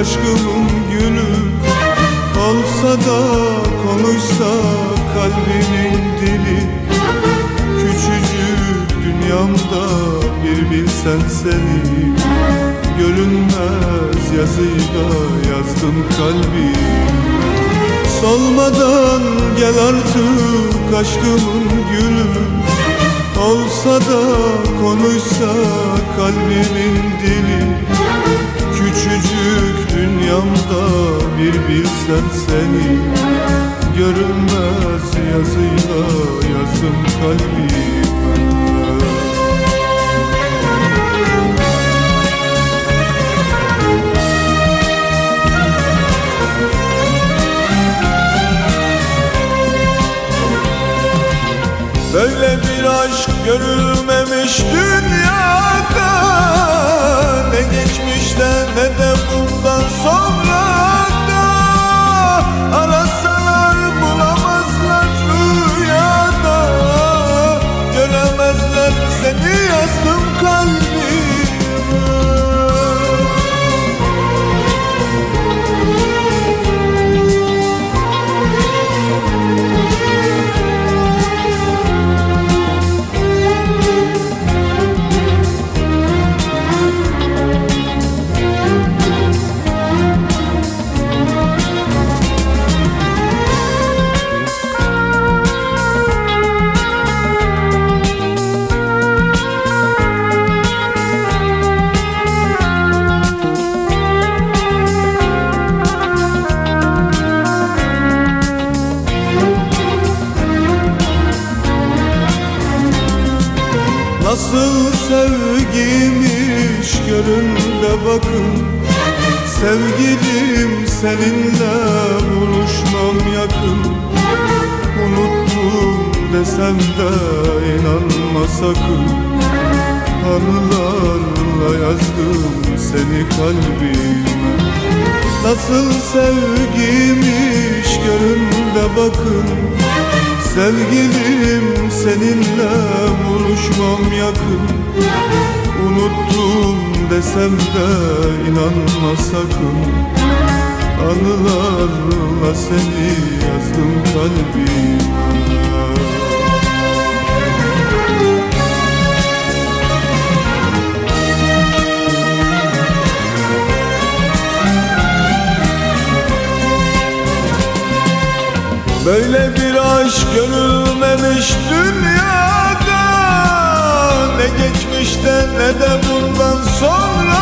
aşkımın gülü Olsa da konuşsa kalbinin dili. Küçücük dünyamda bir bilsen seni Görünmez yazıyla yazdım kalbim Solmadan gel artık aşkımın gülü. Olsa da konuşsa kalbimin dünyamda bir bilsen seni. Görünmez yazıyla yazdım kalbime Böyle bir aşk görülmemiş dünyada Nasıl sevgiymiş görün bakın. Sevgilim seninle buluşmam yakın. Unuttum desem de inanma sakın. Anılarla yazdım seni kalbime. Nasıl sevgiymiş görün bakın Sevgilim seninle buluşmam yakın. Unuttum desem de inanma sakın. Anılarla seni yazdım kalbime Böyle bir aşk görülmemiş dünyada. Ne geçmişte ne de bundan sonra